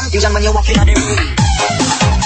banyak confusion when you walk in the room.